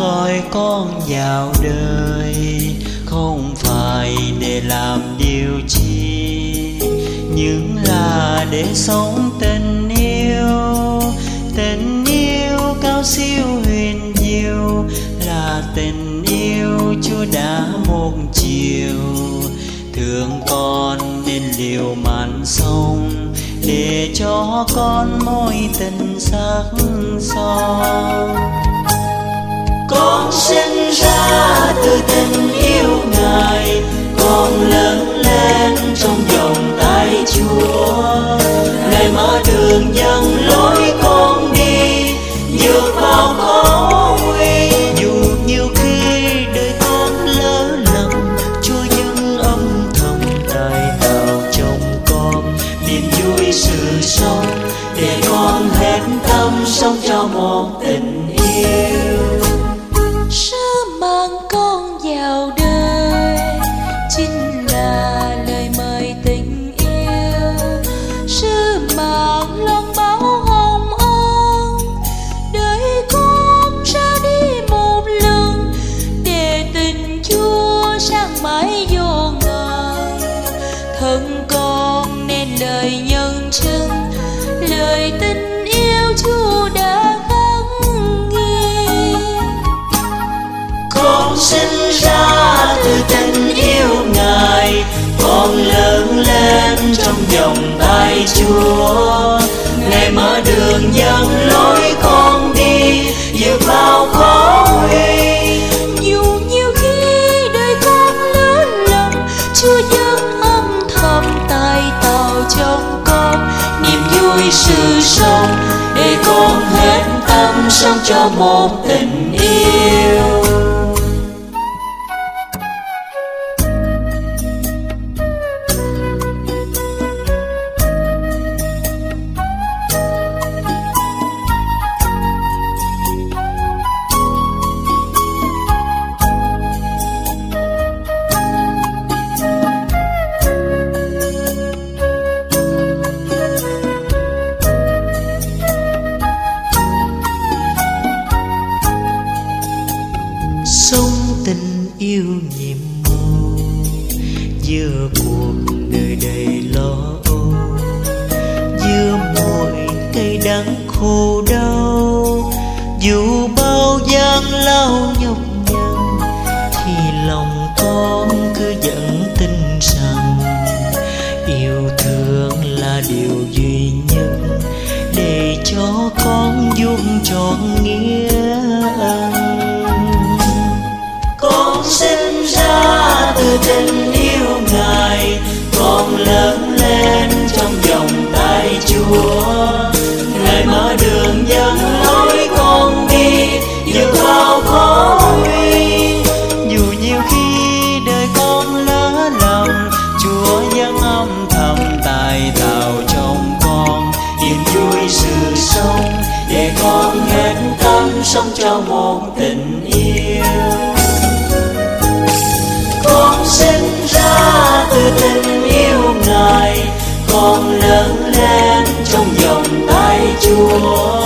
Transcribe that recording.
gọi con vào đời. Không phải để làm điều chi, nhưng là để sống tình yêu. Tình yêu cao siêu huyền diệu, là tình yêu chúa đã một chiều. Thương con nên liều mạng sông để cho con mối tình sắc son con sinh ra từ tình yêu ngài, con lớn lên trong vòng tay chúa ngài mở đường dẫn lối con đi vượt bao. khó thân con nên lời nhân chứng. Lời tình yêu chúa đã khắc ghi con sinh ra từ tình yêu ngài, con lớn lên trong vòng tay chúa. Ngài mở đường dẫn lối con đi giữa vào khó sự sống để con hết tâm sống cho một tình yêu nhiệm màu giữa cuộc đời đầy lo âu, giữa mỗi cây đắng khổ đau, dù bao gian lao nhọc nhằn, thì lòng con cứ vẫn tin rằng yêu thương là điều duy nhất để cho con vuông trọn nghĩa ân. Sông, để con hết tâm sống cho một tình yêu. Con sinh ra từ tình yêu ngài, con lớn lên trong vòng tay chúa.